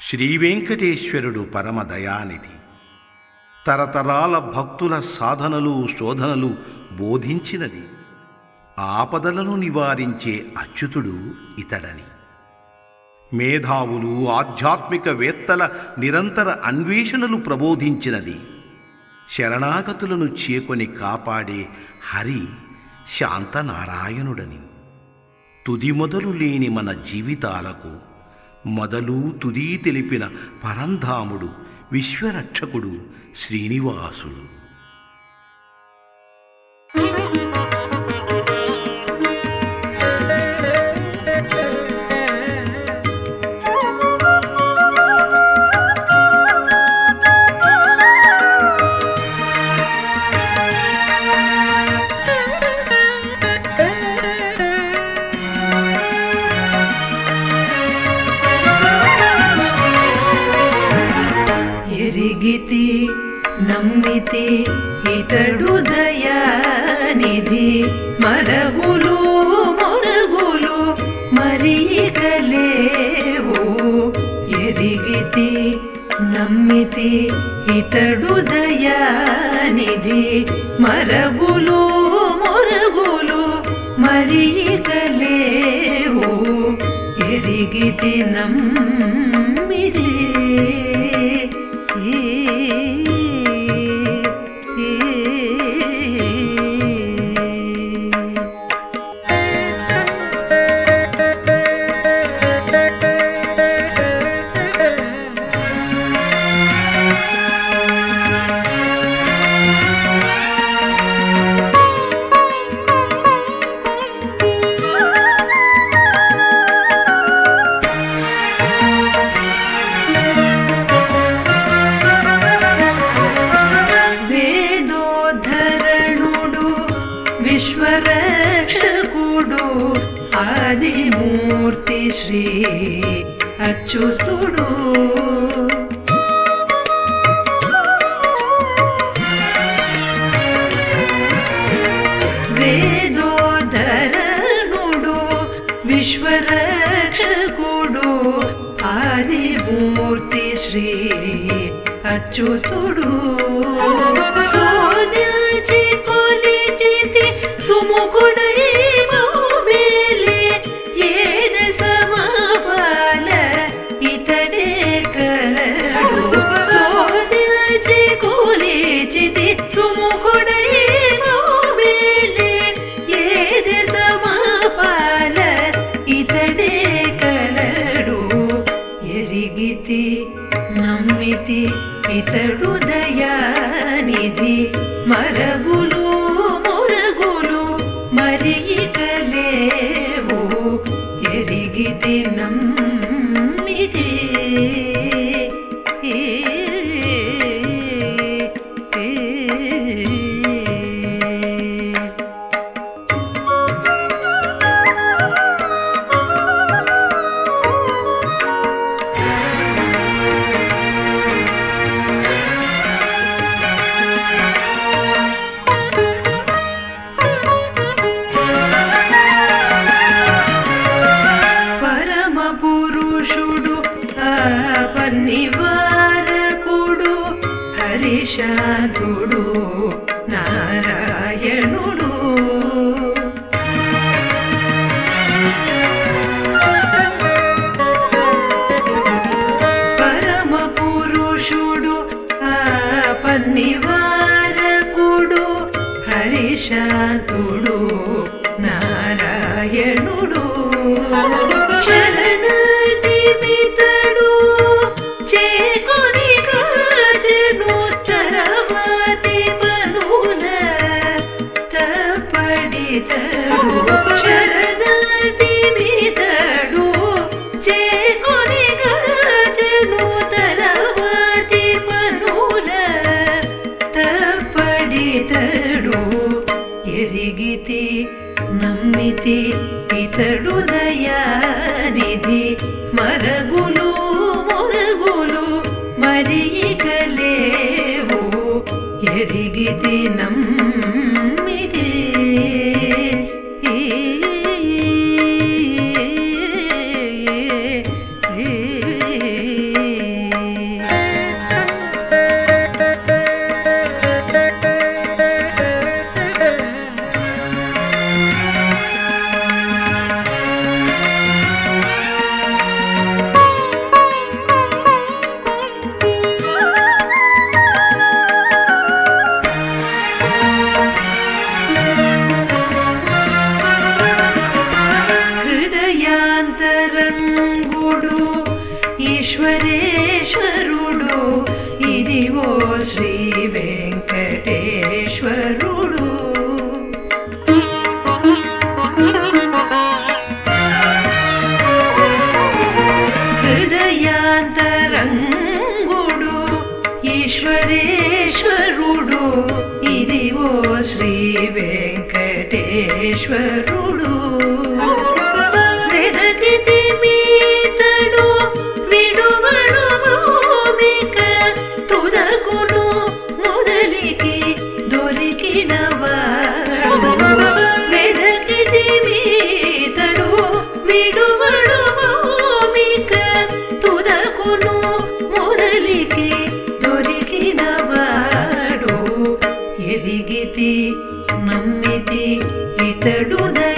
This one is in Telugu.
శ్రీవెంకటేశ్వరుడు పరమ దయానిధి తరతరాల భక్తుల సాధనలు శోధనలు బోధించినది. ఆపదలను నివారించే అచ్యుతుడు ఇతడని. మేధావులు ఆధ్యాత్మిక వేత్తల నిరంతర అన్వేషణలు ప్రబోధించినది. శరణాగతులను చేకొని కాపాడే హరి శాంతనారాయణుడని. తుది మొదలు లేని మన జీవితాలకు మొదలు తుది తెలిపిన పరంధాముడు విశ్వరక్షకుడు శ్రీనివాసుడు. ఎరిగితి నమ్మితి ఇతడు దయానిధి. మరగులు మొరగులు మరీగలేవు. ఎరిగితి నమ్మితి ఇతడు దయానిధి. మరగులు మొరగులు మరీగలేవు. ఎరిగితి నమ్మిదే విశ్వరక్షకుడు ఆదిమూర్తి శ్రీ అచ్యుతుడు. వేదోధరణుడు విశ్వరక్షకుడు ఆదిమూర్తి శ్రీ అచ్యుతుడు. నమ్మితి నమ్మితి ఇతడు దయానిధి. మరగులు మొరగులు మరీకలేవు ఎరిగితే నమ్మితే హరిషాదుడు నారాయణుడు. పరమ పురుషుడు ఆ పన్నివారకుడు హరిషాదుడు ఇతడు దయానిధి. మరగులు మొరగులు మరీకలేవు ఎరిగితే నమ్మ శ్రీ వెంకటేశ్వరుడు. హృదయాంతరంగుడు ఈశ్వరేశ్వరుడు ఇది ఓ శ్రీ వెంకటేశ్వరుడు. ఇతడు దయానిధి